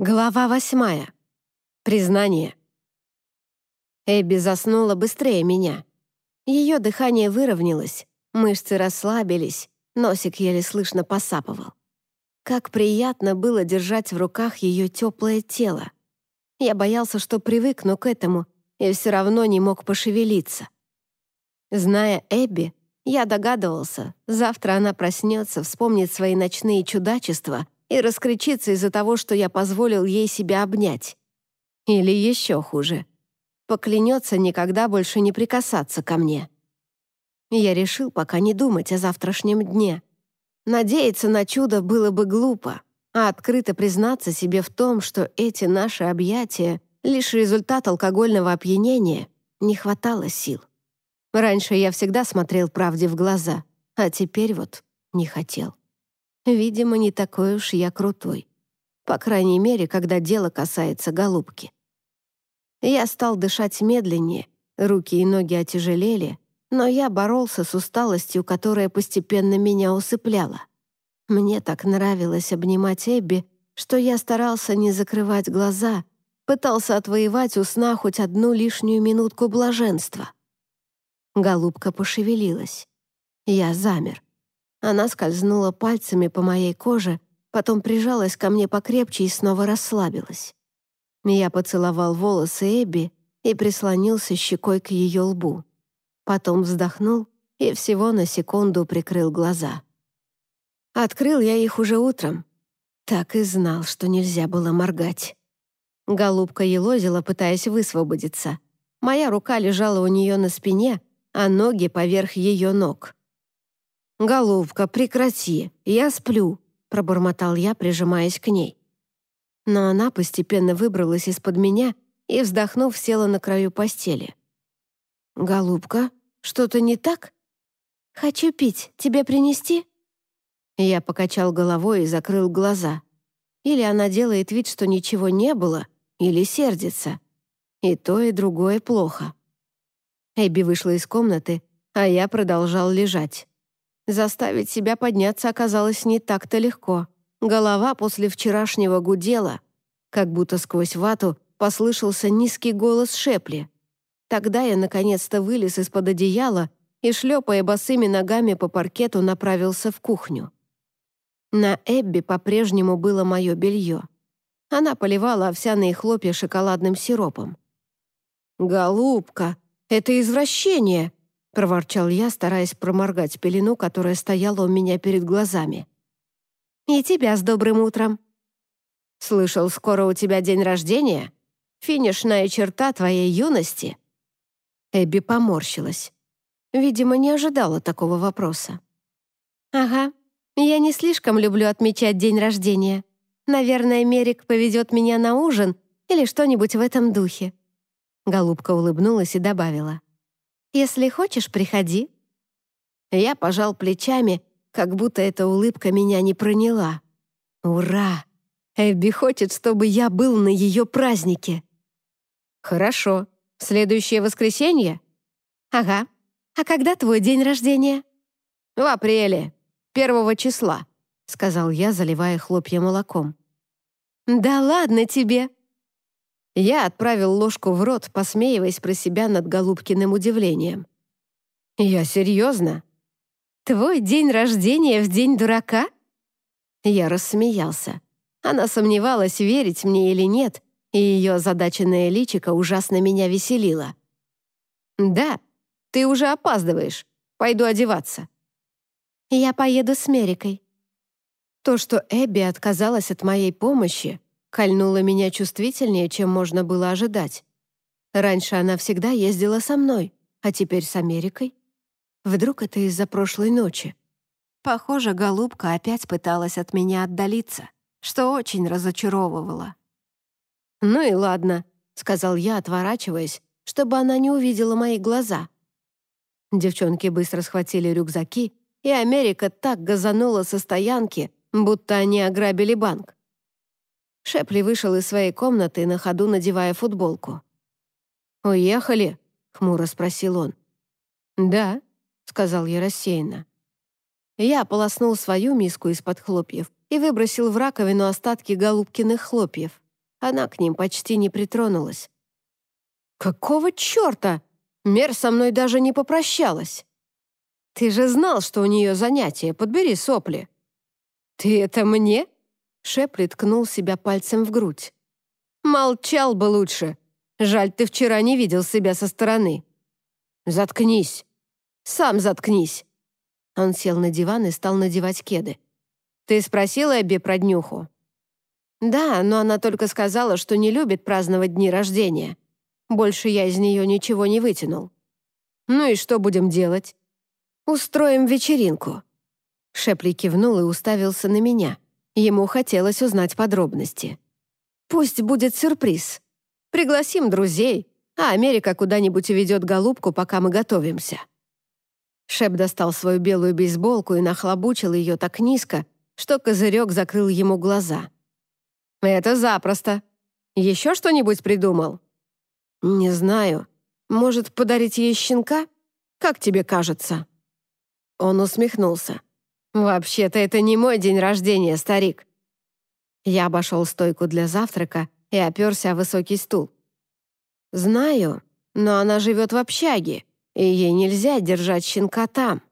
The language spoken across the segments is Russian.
Глава восьмая. Признание. Эбби заснула быстрее меня. Ее дыхание выровнялось, мышцы расслабились, носик еле слышно посапывал. Как приятно было держать в руках ее теплое тело. Я боялся, что привыкну к этому, и все равно не мог пошевелиться. Зная Эбби, я догадывался, завтра она проснется, вспомнит свои ночные чудачества — и раскричится из-за того, что я позволил ей себя обнять. Или еще хуже. Поклянется никогда больше не прикасаться ко мне. Я решил пока не думать о завтрашнем дне. Надеяться на чудо было бы глупо, а открыто признаться себе в том, что эти наши объятия — лишь результат алкогольного опьянения, не хватало сил. Раньше я всегда смотрел правде в глаза, а теперь вот не хотел. Видимо, не такой уж я крутой. По крайней мере, когда дело касается голубки. Я стал дышать медленнее, руки и ноги отяжелели, но я боролся с усталостью, которая постепенно меня усыпляла. Мне так нравилось обнимать Эбби, что я старался не закрывать глаза, пытался отвоевать у сна хоть одну лишнюю минутку блаженства. Голубка пошевелилась. Я замер. Она скользнула пальцами по моей коже, потом прижалась ко мне покрепче и снова расслабилась. Я поцеловал волосы Эбби и прислонился щекой к ее лбу. Потом вздохнул и всего на секунду прикрыл глаза. Открыл я их уже утром. Так и знал, что нельзя было моргать. Голубка елозила, пытаясь высвободиться. Моя рука лежала у нее на спине, а ноги поверх ее ног. «Голубка, прекрати, я сплю», — пробормотал я, прижимаясь к ней. Но она постепенно выбралась из-под меня и, вздохнув, села на краю постели. «Голубка, что-то не так?» «Хочу пить. Тебе принести?» Я покачал головой и закрыл глаза. Или она делает вид, что ничего не было, или сердится. И то, и другое плохо. Эбби вышла из комнаты, а я продолжал лежать. Заставить себя подняться оказалось не так-то легко. Голова после вчерашнего гудела. Как будто сквозь вату послышался низкий голос Шепли. Тогда я наконец-то вылез из-под одеяла и, шлепая босыми ногами по паркету, направился в кухню. На Эбби по-прежнему было мое белье. Она поливала овсяные хлопья шоколадным сиропом. «Голубка, это извращение!» — проворчал я, стараясь проморгать пелену, которая стояла у меня перед глазами. «И тебя с добрым утром!» «Слышал, скоро у тебя день рождения? Финишная черта твоей юности?» Эбби поморщилась. Видимо, не ожидала такого вопроса. «Ага, я не слишком люблю отмечать день рождения. Наверное, Мерик поведет меня на ужин или что-нибудь в этом духе». Голубка улыбнулась и добавила. Если хочешь, приходи». Я пожал плечами, как будто эта улыбка меня не проняла. «Ура! Эбби хочет, чтобы я был на ее празднике». «Хорошо. Следующее воскресенье?» «Ага. А когда твой день рождения?» «В апреле, первого числа», — сказал я, заливая хлопья молоком. «Да ладно тебе!» Я отправил ложку в рот, посмеиваясь про себя над Голубкиным удивлением. «Я серьезно?» «Твой день рождения в день дурака?» Я рассмеялся. Она сомневалась, верить мне или нет, и ее озадаченное личико ужасно меня веселило. «Да, ты уже опаздываешь. Пойду одеваться». «Я поеду с Мерикой». То, что Эбби отказалась от моей помощи, кольнула меня чувствительнее, чем можно было ожидать. Раньше она всегда ездила со мной, а теперь с Америкой. Вдруг это из-за прошлой ночи? Похоже, голубка опять пыталась от меня отдалиться, что очень разочаровывало. «Ну и ладно», — сказал я, отворачиваясь, чтобы она не увидела мои глаза. Девчонки быстро схватили рюкзаки, и Америка так газанула со стоянки, будто они ограбили банк. Шепли вышел из своей комнаты, на ходу надевая футболку. «Уехали?» — хмуро спросил он. «Да», — сказал я рассеянно. Я ополоснул свою миску из-под хлопьев и выбросил в раковину остатки голубкиных хлопьев. она к ним почти не притронулась. «Какого черта? Мер со мной даже не попрощалась. Ты же знал, что у нее занятие, подбери сопли». «Ты это мне?» Шепли ткнул себя пальцем в грудь. «Молчал бы лучше. Жаль, ты вчера не видел себя со стороны». «Заткнись. Сам заткнись». Он сел на диван и стал надевать кеды. «Ты спросила Эбби про днюху?» «Да, но она только сказала, что не любит праздновать дни рождения. Больше я из нее ничего не вытянул». «Ну и что будем делать?» «Устроим вечеринку». Шепли кивнул и уставился на меня. Ему хотелось узнать подробности. «Пусть будет сюрприз. Пригласим друзей, а Америка куда-нибудь уведет голубку, пока мы готовимся». Шеп достал свою белую бейсболку и нахлобучил ее так низко, что козырек закрыл ему глаза. «Это запросто. Еще что-нибудь придумал?» «Не знаю. Может, подарить ей щенка? Как тебе кажется?» Он усмехнулся. «Вообще-то это не мой день рождения, старик». Я обошел стойку для завтрака и оперся о высокий стул. «Знаю, но она живет в общаге, и ей нельзя держать щенка там».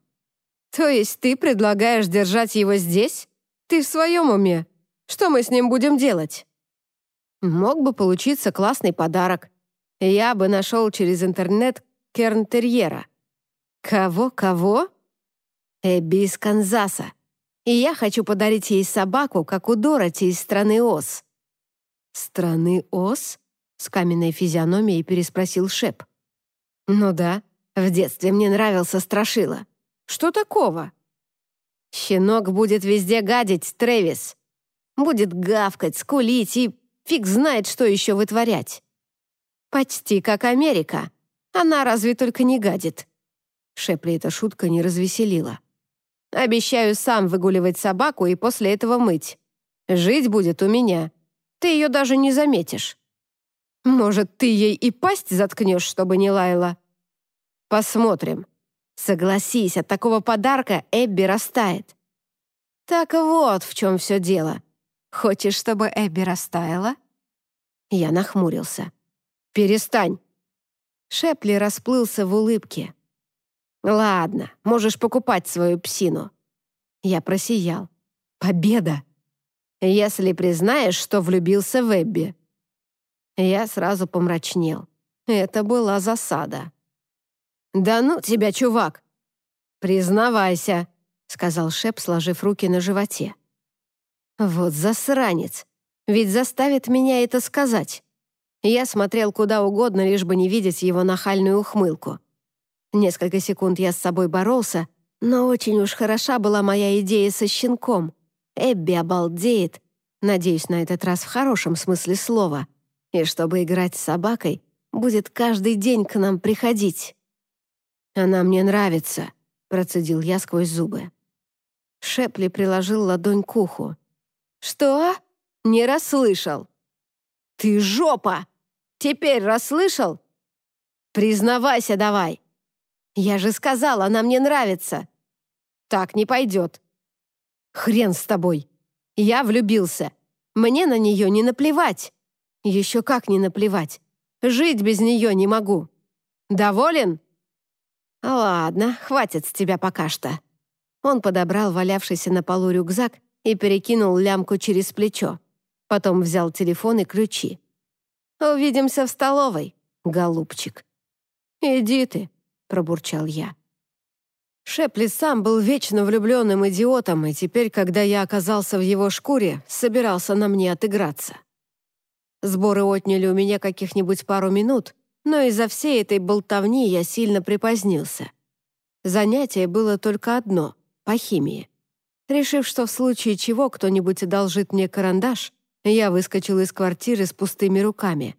«То есть ты предлагаешь держать его здесь? Ты в своем уме? Что мы с ним будем делать?» «Мог бы получиться классный подарок. Я бы нашел через интернет керн-терьера». «Кого-кого?» «Эбби из Канзаса. И я хочу подарить ей собаку, как у Дороти из страны Оз». «Страны Оз?» — с каменной физиономией переспросил Шеп. «Ну да, в детстве мне нравился Страшила. Что такого?» «Щенок будет везде гадить, Трэвис. Будет гавкать, скулить и фиг знает, что еще вытворять. Почти как Америка. Она разве только не гадит». Шепли эта шутка не развеселила. «Обещаю сам выгуливать собаку и после этого мыть. Жить будет у меня. Ты ее даже не заметишь. Может, ты ей и пасть заткнешь, чтобы не лаяла? Посмотрим. Согласись, от такого подарка Эбби растает. Так вот в чем все дело. Хочешь, чтобы Эбби растаяла? Я нахмурился. Перестань. Шепли расплылся в улыбке. «Ладно, можешь покупать свою псину». Я просиял. «Победа!» «Если признаешь, что влюбился в Эбби». Я сразу помрачнел. Это была засада. «Да ну тебя, чувак!» «Признавайся», — сказал Шеп, сложив руки на животе. «Вот засранец! Ведь заставит меня это сказать!» Я смотрел куда угодно, лишь бы не видеть его нахальную ухмылку. Несколько секунд я с собой боролся, но очень уж хороша была моя идея со щенком. Эбби обалдеет, надеюсь, на этот раз в хорошем смысле слова, и чтобы играть с собакой, будет каждый день к нам приходить. «Она мне нравится», — процедил я сквозь зубы. Шепли приложил ладонь к уху. «Что? Не расслышал». «Ты жопа! Теперь расслышал?» «Признавайся давай!» «Я же сказал, она мне нравится!» «Так не пойдет!» «Хрен с тобой! Я влюбился! Мне на нее не наплевать!» «Еще как не наплевать! Жить без нее не могу! Доволен?» «Ладно, хватит с тебя пока что». Он подобрал валявшийся на полу рюкзак и перекинул лямку через плечо. Потом взял телефон и ключи. «Увидимся в столовой, голубчик». «Иди ты», — пробурчал я. Шепли сам был вечно влюбленным идиотом, и теперь, когда я оказался в его шкуре, собирался на мне отыграться. Сборы отняли у меня каких-нибудь пару минут, но из-за всей этой болтовни я сильно припозднился. Занятие было только одно — по химии. Решив, что в случае чего кто-нибудь одолжит мне карандаш, я выскочил из квартиры с пустыми руками.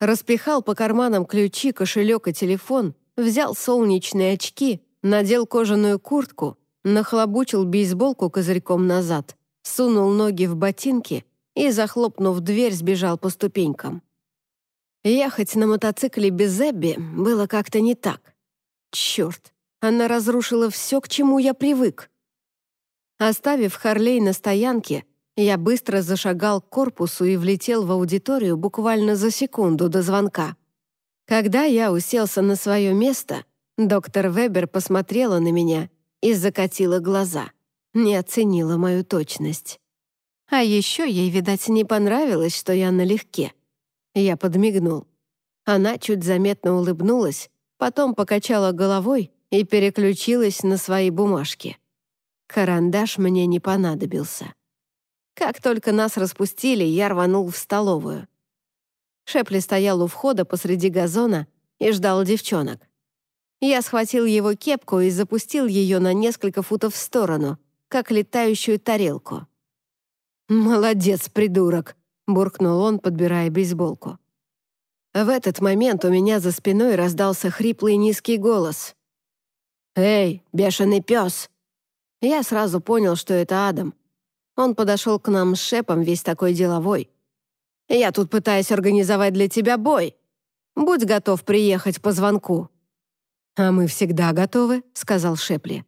Распихал по карманам ключи, кошелек и телефон, взял солнечные очки, надел кожаную куртку, нахлобучил бейсболку козырьком назад, сунул ноги в ботинки и, захлопнув дверь, сбежал по ступенькам. Ехать на мотоцикле без Эбби было как-то не так. Черт, она разрушила все, к чему я привык. Оставив Харлей на стоянке, Я быстро зашагал к корпусу и влетел в аудиторию буквально за секунду до звонка. Когда я уселся на свое место, доктор Вебер посмотрела на меня и закатила глаза, не оценила мою точность. А еще ей, видать, не понравилось, что я налегке. Я подмигнул. Она чуть заметно улыбнулась, потом покачала головой и переключилась на свои бумажки. Карандаш мне не понадобился. Как только нас распустили, я рванул в столовую. Шепли стоял у входа посреди газона и ждал девчонок. Я схватил его кепку и запустил ее на несколько футов в сторону, как летающую тарелку. «Молодец, придурок!» — буркнул он, подбирая бейсболку. В этот момент у меня за спиной раздался хриплый низкий голос. «Эй, бешеный пес!» Я сразу понял, что это Адам — он подошел к нам с шепом, весь такой деловой. «Я тут пытаюсь организовать для тебя бой. Будь готов приехать по звонку». «А мы всегда готовы», — сказал Шепли.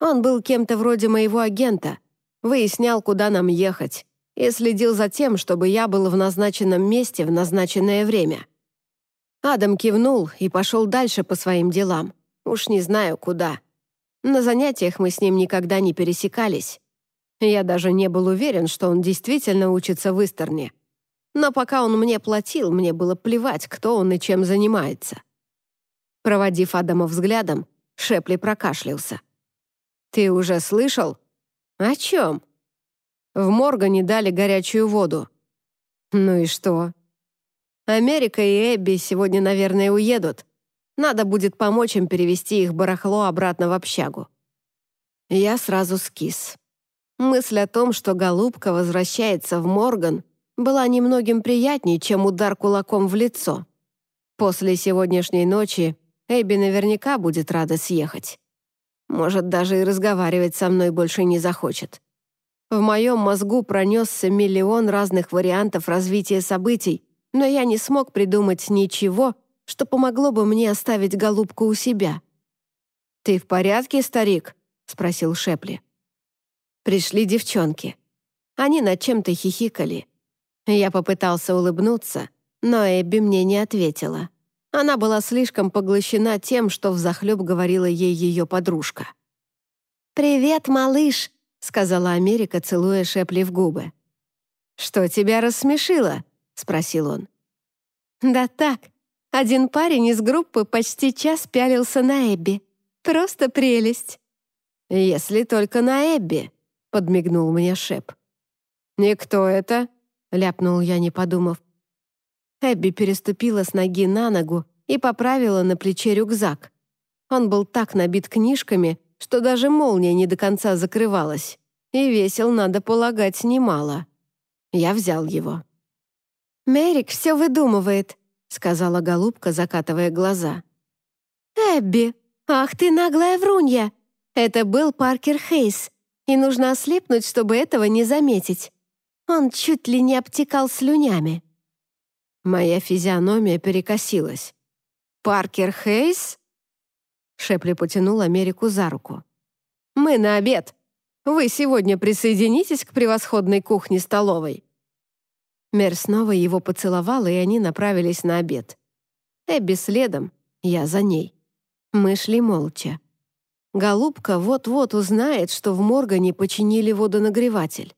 Он был кем-то вроде моего агента, выяснял, куда нам ехать, и следил за тем, чтобы я был в назначенном месте в назначенное время. Адам кивнул и пошел дальше по своим делам. Уж не знаю, куда. На занятиях мы с ним никогда не пересекались. Я даже не был уверен, что он действительно учится в Истерне. Но пока он мне платил, мне было плевать, кто он и чем занимается. Проводив Адама взглядом, Шепли прокашлялся. «Ты уже слышал?» «О чем?» «В Моргане дали горячую воду». «Ну и что?» «Америка и Эбби сегодня, наверное, уедут. Надо будет помочь им перевести их барахло обратно в общагу». Я сразу скис. Мысль о том, что голубка возвращается в Морган, была немногим приятнее, чем удар кулаком в лицо. После сегодняшней ночи Эбби наверняка будет рада съехать. Может, даже и разговаривать со мной больше не захочет. В моем мозгу пронесся миллион разных вариантов развития событий, но я не смог придумать ничего, что помогло бы мне оставить голубку у себя. «Ты в порядке, старик?» — спросил Шепли. Пришли девчонки. Они над чем-то хихикали. Я попытался улыбнуться, но Эбби мне не ответила. Она была слишком поглощена тем, что взахлеб говорила ей ее подружка. «Привет, малыш!» — сказала Америка, целуя Шепли в губы. «Что тебя рассмешило?» — спросил он. «Да так, один парень из группы почти час пялился на Эбби. Просто прелесть». «Если только на Эбби», — подмигнул мне Шеп. «И кто это?» — ляпнул я, не подумав. Эбби переступила с ноги на ногу и поправила на плече рюкзак. Он был так набит книжками, что даже молния не до конца закрывалась, и весил, надо полагать, немало. Я взял его. «Мерик все выдумывает», — сказала голубка, закатывая глаза. «Эбби, ах ты наглая врунья! Это был Паркер Хейс, и нужно ослепнуть, чтобы этого не заметить. Он чуть ли не обтекал слюнями. Моя физиономия перекосилась. «Паркер Хейс?» Шепли потянул Америку за руку. «Мы на обед. Вы сегодня присоединитесь к превосходной кухне-столовой». Мэр снова его поцеловала, и они направились на обед. Эбби следом, я за ней. Мы шли молча. Голубка вот-вот узнает, что в Моргане починили водонагреватель.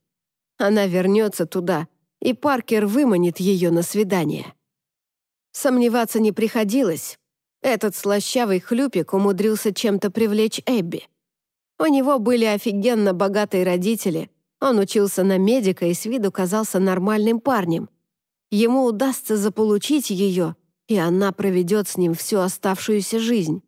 Она вернется туда, и Паркер выманит ее на свидание. Сомневаться не приходилось. Этот слащавый хлюпик умудрился чем-то привлечь Эбби. У него были офигенно богатые родители, он учился на медика и с виду казался нормальным парнем. Ему удастся заполучить ее, и она проведет с ним всю оставшуюся жизнь.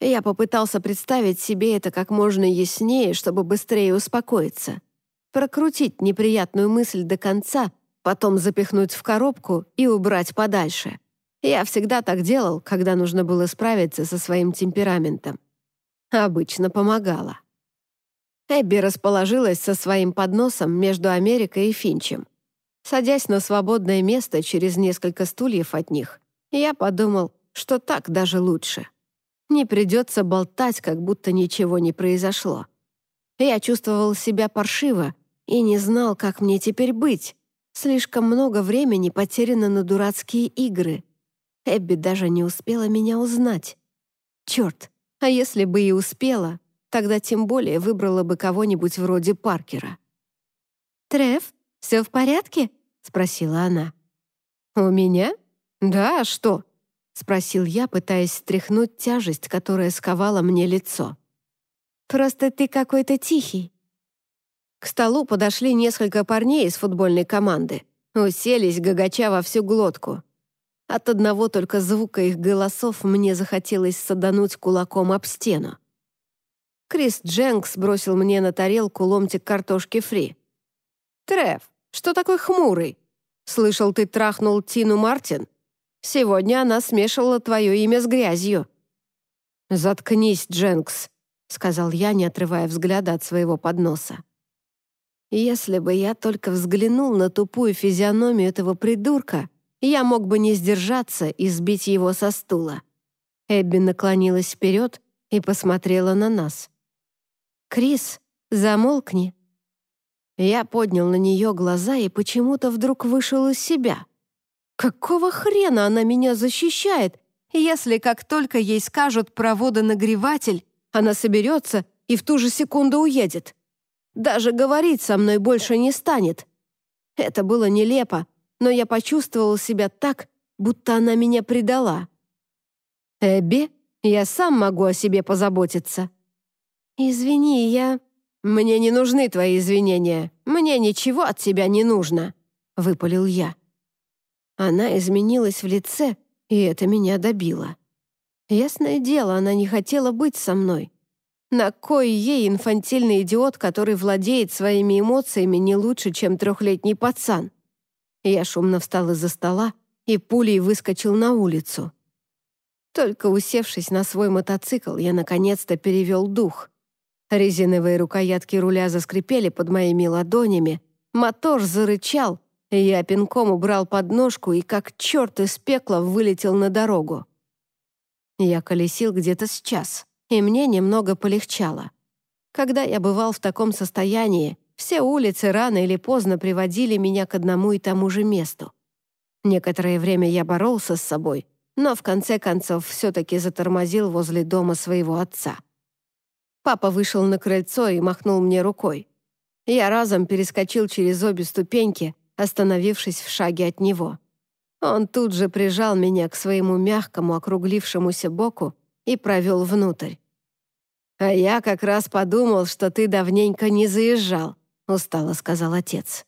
Я попытался представить себе это как можно яснее, чтобы быстрее успокоиться. Прокрутить неприятную мысль до конца, потом запихнуть в коробку и убрать подальше. Я всегда так делал, когда нужно было справиться со своим темпераментом. Обычно помогало. Эбби расположилась со своим подносом между Америкой и Финчем. Садясь на свободное место через несколько стульев от них, я подумал, что так даже лучше. Не придется болтать, как будто ничего не произошло. Я чувствовал себя паршиво и не знал, как мне теперь быть. Слишком много времени потеряно на дурацкие игры. Эбби даже не успела меня узнать. Черт, а если бы и успела, тогда тем более выбрала бы кого-нибудь вроде Паркера. «Треф, все в порядке?» — спросила она. «У меня? Да, а что?» — спросил я, пытаясь стряхнуть тяжесть, которая сковала мне лицо. «Просто ты какой-то тихий». К столу подошли несколько парней из футбольной команды. Уселись, гагача во всю глотку. От одного только звука их голосов мне захотелось садануть кулаком об стену. Крис Дженкс бросил мне на тарелку ломтик картошки фри. «Треф, что такой хмурый? Слышал, ты трахнул Тину Мартин? Сегодня она смешивала твое имя с грязью». «Заткнись, Дженкс», — сказал я, не отрывая взгляда от своего подноса. Если бы я только взглянул на тупую физиономию этого придурка, я мог бы не сдержаться и сбить его со стула. Эбби наклонилась вперед и посмотрела на нас. «Крис, замолкни». Я поднял на нее глаза и почему-то вдруг вышел из себя. Какого хрена она меня защищает, если как только ей скажут про водонагреватель, она соберется и в ту же секунду уедет? Даже говорить со мной больше не станет. Это было нелепо, но я почувствовал себя так, будто она меня предала. «Эбби, я сам могу о себе позаботиться». «Извини, я...» «Мне не нужны твои извинения. Мне ничего от тебя не нужно», — выпалил я. Она изменилась в лице, и это меня добило. Ясное дело, она не хотела быть со мной. На кой ей инфантильный идиот, который владеет своими эмоциями не лучше, чем трехлетний пацан? Я шумно встал из-за стола и пулей выскочил на улицу. Только усевшись на свой мотоцикл, я наконец-то перевел дух. Резиновые рукоятки руля заскрипели под моими ладонями, мотор зарычал, я пинком убрал подножку и как черт из пекла вылетел на дорогу. Я колесил где-то с час, и мне немного полегчало. Когда я бывал в таком состоянии, все улицы рано или поздно приводили меня к одному и тому же месту. Некоторое время я боролся с собой, но в конце концов все-таки затормозил возле дома своего отца. Папа вышел на крыльцо и махнул мне рукой. Я разом перескочил через обе ступеньки, остановившись в шаге от него. Он тут же прижал меня к своему мягкому округлившемуся боку и провел внутрь. «А я как раз подумал, что ты давненько не заезжал», устало сказал отец.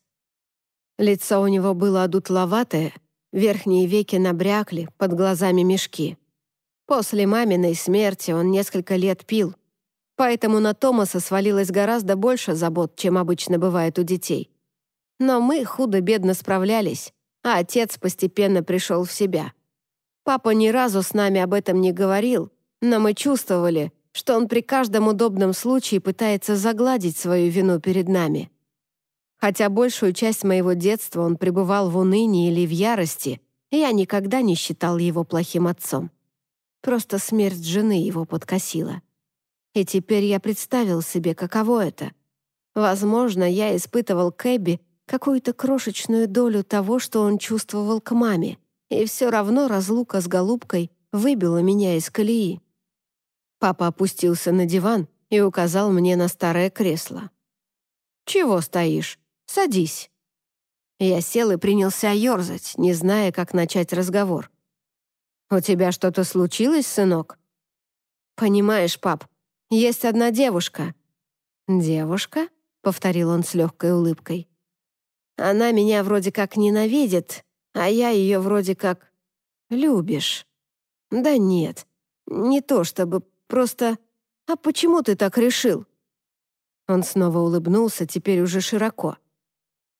Лицо у него было одутловатое, верхние веки набрякли, под глазами мешки. После маминой смерти он несколько лет пил, поэтому на Томаса свалилось гораздо больше забот, чем обычно бывает у детей. Но мы худо-бедно справлялись, а отец постепенно пришел в себя. Папа ни разу с нами об этом не говорил, но мы чувствовали, что он при каждом удобном случае пытается загладить свою вину перед нами. Хотя большую часть моего детства он пребывал в унынии или в ярости, я никогда не считал его плохим отцом. Просто смерть жены его подкосила. И теперь я представил себе, каково это. Возможно, я испытывал к какую-то крошечную долю того, что он чувствовал к маме, и все равно разлука с голубкой выбила меня из колеи. Папа опустился на диван и указал мне на старое кресло. «Чего стоишь? Садись». Я сел и принялся ерзать, не зная, как начать разговор. «У тебя что-то случилось, сынок?» «Понимаешь, пап, есть одна девушка». «Девушка?» — повторил он с легкой улыбкой. «Она меня вроде как ненавидит, а я ее вроде как любишь». «Да нет, не то чтобы Просто... А почему ты так решил?» Он снова улыбнулся, теперь уже широко.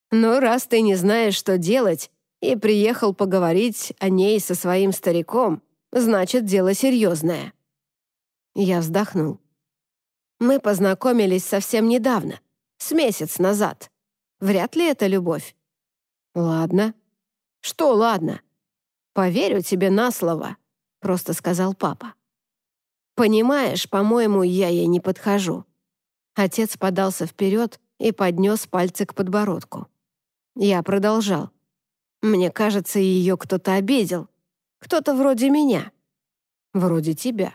«Ну, раз ты не знаешь, что делать, и приехал поговорить о ней со своим стариком, значит, дело серьезное». Я вздохнул. «Мы познакомились совсем недавно, с месяц назад. Вряд ли это любовь». «Ладно». «Что ладно?» «Поверю тебе на слово», — просто сказал папа. Понимаешь, по-моему, я ей не подхожу». Отец подался вперед и поднес пальцы к подбородку. Я продолжал. «Мне кажется, ее кто-то обидел. Кто-то вроде меня». «Вроде тебя».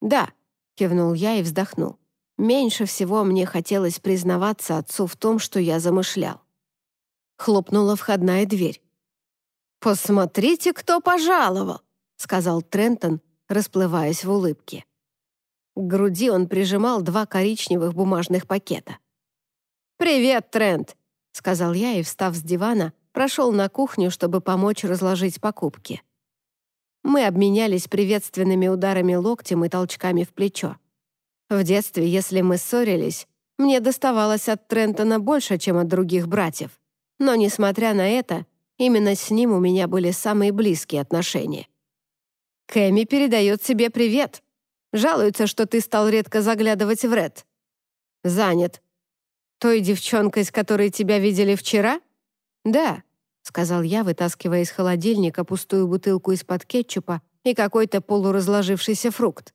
«Да», — кивнул я и вздохнул. Меньше всего мне хотелось признаваться отцу в том, что я замышлял. Хлопнула входная дверь. «Посмотрите, кто пожаловал!» — сказал Трентон, расплываясь в улыбке. К груди он прижимал два коричневых бумажных пакета. «Привет, Трент!» — сказал я и, встав с дивана, прошел на кухню, чтобы помочь разложить покупки. Мы обменялись приветственными ударами локтем и толчками в плечо. В детстве, если мы ссорились, мне доставалось от Трентона больше, чем от других братьев. Но, несмотря на это, именно с ним у меня были самые близкие отношения. Кэми передает тебе привет. Жалуется, что ты стал редко заглядывать в Ред. Занят. Той девчонкой, с которой тебя видели вчера? Да, сказал я, вытаскивая из холодильника пустую бутылку из-под кетчупа и какой-то полуразложившийся фрукт.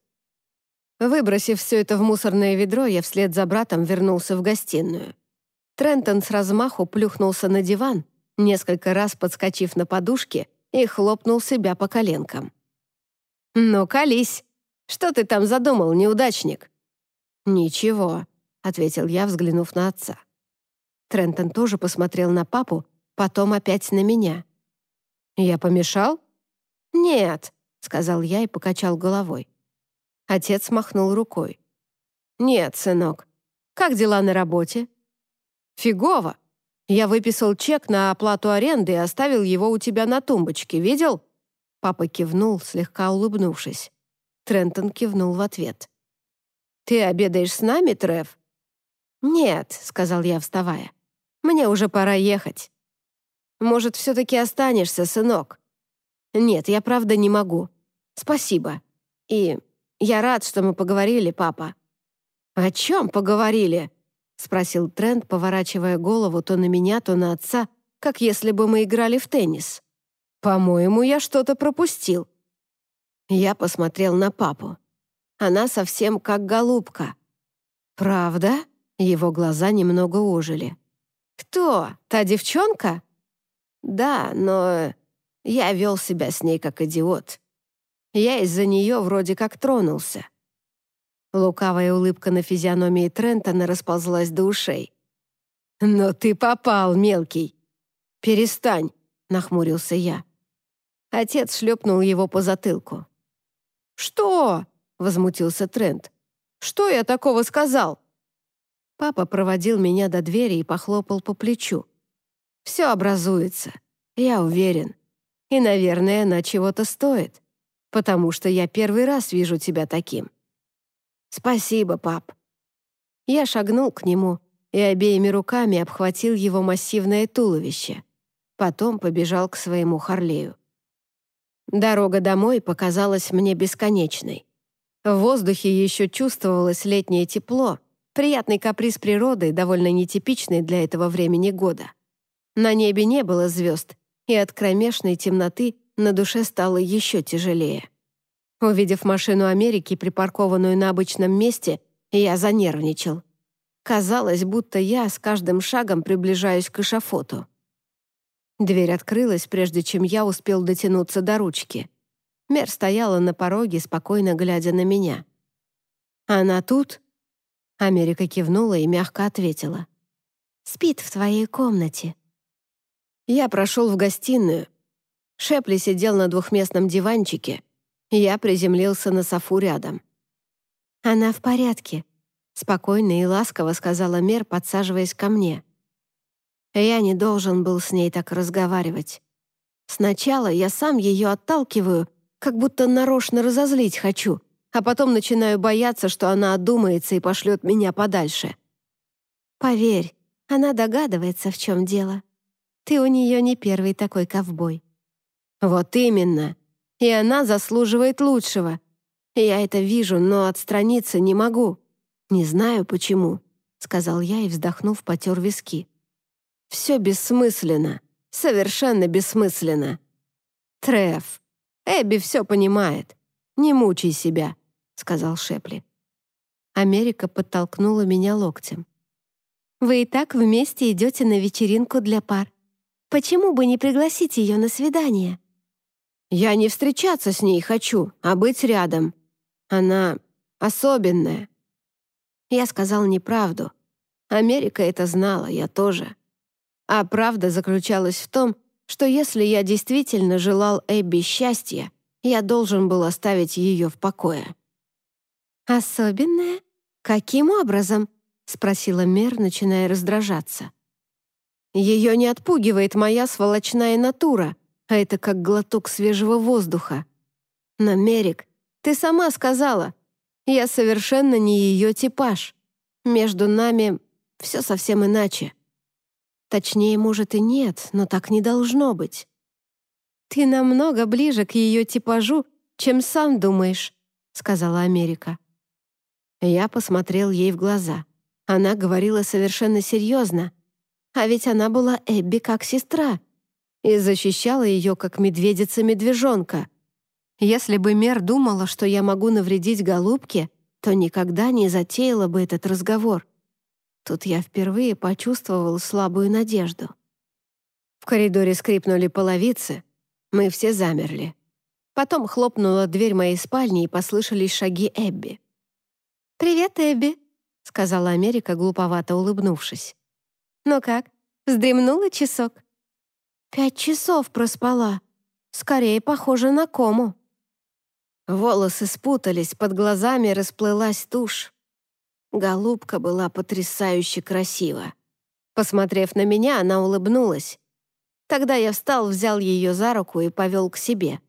Выбросив все это в мусорное ведро, я вслед за братом вернулся в гостиную. Трентон с размаху плюхнулся на диван, несколько раз подскочив на подушке и хлопнул себя по коленкам. «Ну, колись! Что ты там задумал, неудачник?» «Ничего», — ответил я, взглянув на отца. Трентон тоже посмотрел на папу, потом опять на меня. «Я помешал?» «Нет», — сказал я и покачал головой. Отец махнул рукой. «Нет, сынок. Как дела на работе?» «Фигово. Я выписал чек на оплату аренды и оставил его у тебя на тумбочке. Видел?» Папа кивнул, слегка улыбнувшись. Трентон кивнул в ответ. «Ты обедаешь с нами, Трев?» «Нет», — сказал я, вставая. «Мне уже пора ехать». «Может, все-таки останешься, сынок?» «Нет, я правда не могу. Спасибо. И я рад, что мы поговорили, папа». «О чем поговорили?» — спросил Трент, поворачивая голову то на меня, то на отца, как если бы мы играли в теннис. «По-моему, я что-то пропустил». Я посмотрел на папу. Она совсем как голубка. «Правда?» Его глаза немного ожили. «Кто? Та девчонка?» «Да, но я вел себя с ней как идиот. Я из-за нее вроде как тронулся». Лукавая улыбка на физиономии Трентона расползлась до ушей. «Но ты попал, мелкий!» «Перестань!» — нахмурился я. Отец шлепнул его по затылку. «Что?» — возмутился Трент. «Что я такого сказал?» Папа проводил меня до двери и похлопал по плечу. «Все образуется, я уверен. И, наверное, она чего-то стоит, потому что я первый раз вижу тебя таким». «Спасибо, пап». Я шагнул к нему и обеими руками обхватил его массивное туловище. Потом побежал к своему Харлею. Дорога домой показалась мне бесконечной. В воздухе еще чувствовалось летнее тепло, приятный каприз природы, довольно нетипичный для этого времени года. На небе не было звезд, и от кромешной темноты на душе стало еще тяжелее. Увидев машину Америки, припаркованную на обычном месте, я занервничал. Казалось, будто я с каждым шагом приближаюсь к эшафоту. Дверь открылась, прежде чем я успел дотянуться до ручки. Мер стояла на пороге, спокойно глядя на меня. «Она тут?» Америка кивнула и мягко ответила. «Спит в твоей комнате». Я прошел в гостиную. Шепли сидел на двухместном диванчике. Я приземлился на софу рядом. «Она в порядке», — спокойно и ласково сказала Мер, подсаживаясь ко мне. Я не должен был с ней так разговаривать. Сначала я сам ее отталкиваю, как будто нарочно разозлить хочу, а потом начинаю бояться, что она одумается и пошлет меня подальше. Поверь, она догадывается, в чем дело. Ты у нее не первый такой ковбой. Вот именно. И она заслуживает лучшего. Я это вижу, но отстраниться не могу. Не знаю, почему, — сказал я и, вздохнув, потер виски. Все бессмысленно. Совершенно бессмысленно. Треф, Эбби все понимает. Не мучай себя, сказал Шепли. Америка подтолкнула меня локтем. Вы и так вместе идете на вечеринку для пар. Почему бы не пригласить ее на свидание?» «Я не встречаться с ней хочу, а быть рядом. Она особенная». Я сказал неправду. Америка это знала, я тоже. А правда заключалась в том, что если я действительно желал Эбби счастья, я должен был оставить ее в покое. «Особенная? Каким образом?» — спросила Мер, начиная раздражаться. «Ее не отпугивает моя сволочная натура, а это как глоток свежего воздуха. Но, Мерик, ты сама сказала, я совершенно не ее типаж. Между нами все совсем иначе. Точнее, может и нет, но так не должно быть. «Ты намного ближе к ее типажу, чем сам думаешь», — сказала Америка. Я посмотрел ей в глаза. Она говорила совершенно серьезно. А ведь она была Эбби как сестра и защищала ее как медведица-медвежонка. Если бы Мер думала, что я могу навредить голубке, то никогда не затеяла бы этот разговор. Тут я впервые почувствовал слабую надежду. В коридоре скрипнули половицы, мы все замерли. Потом хлопнула дверь моей спальни и послышались шаги Эбби. «Привет, Эбби», — сказала Америка, глуповато улыбнувшись. «Ну как, вздремнула часок?» «Пять часов проспала. Скорее похоже на кому». Волосы спутались, под глазами расплылась тушь. Голубка была потрясающе красива. Посмотрев на меня, она улыбнулась. Тогда я встал, взял ее за руку и повел к себе.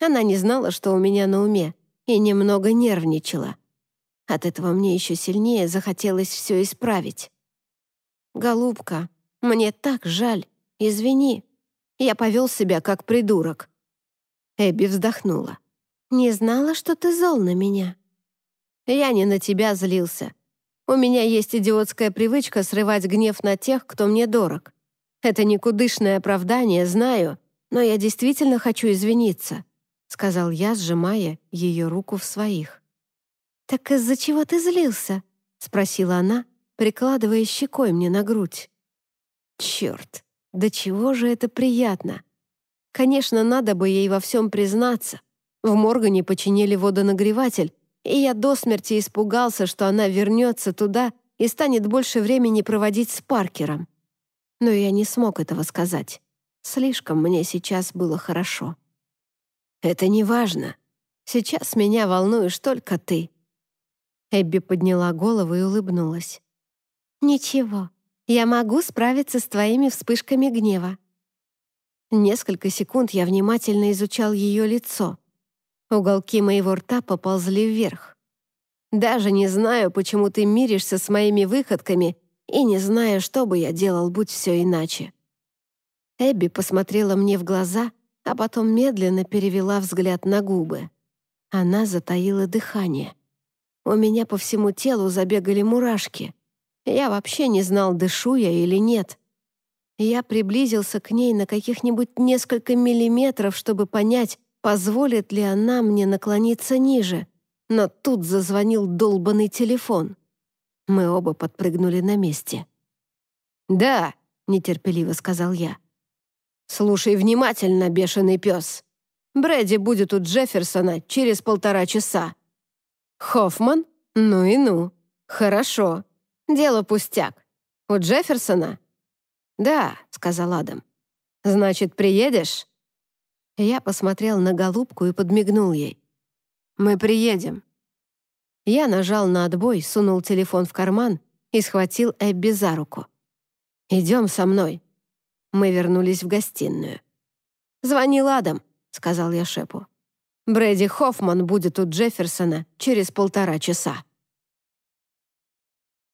Она не знала, что у меня на уме, и немного нервничала. От этого мне еще сильнее захотелось все исправить. «Голубка, мне так жаль. Извини. Я повел себя как придурок». Эбби вздохнула. «Не знала, что ты зол на меня». «Я не на тебя злился. У меня есть идиотская привычка срывать гнев на тех, кто мне дорог. Это никудышное оправдание, знаю, но я действительно хочу извиниться», сказал я, сжимая ее руку в своих. «Так из-за чего ты злился?» спросила она, прикладывая щекой мне на грудь. «Черт, да чего же это приятно!» Конечно, надо бы ей во всем признаться, в Моргане починили водонагреватель, и я до смерти испугался, что она вернется туда и станет больше времени проводить с Паркером. Но я не смог этого сказать. Слишком мне сейчас было хорошо. «Это не важно. Сейчас меня волнуешь только ты». Эбби подняла голову и улыбнулась. «Ничего, я могу справиться с твоими вспышками гнева». Несколько секунд я внимательно изучал ее лицо — Уголки моего рта поползли вверх. Даже не знаю, почему ты миришься с моими выходками и не знаю, что бы я делал, будь все иначе. Эбби посмотрела мне в глаза, а потом медленно перевела взгляд на губы. Она затаила дыхание. У меня по всему телу забегали мурашки. Я вообще не знал, дышу я или нет. Я приблизился к ней на каких-нибудь несколько миллиметров, чтобы понять, позволит ли она мне наклониться ниже, но тут зазвонил долбанный телефон. Мы оба подпрыгнули на месте. «Да», — нетерпеливо сказал я. «Слушай внимательно, бешеный пес. Брэди будет у Джефферсона через полтора часа». «Хоффман? Ну и ну. Хорошо. Дело пустяк. У Джефферсона?» «Да», — сказал Адам. «Значит, приедешь?» Я посмотрел на голубку и подмигнул ей. «Мы приедем». Я нажал на отбой, сунул телефон в карман и схватил Эбби за руку. «Идем со мной». Мы вернулись в гостиную. «Звонил Адам», — сказал я Шепу. «Брэди Хоффман будет у Джефферсона через полтора часа».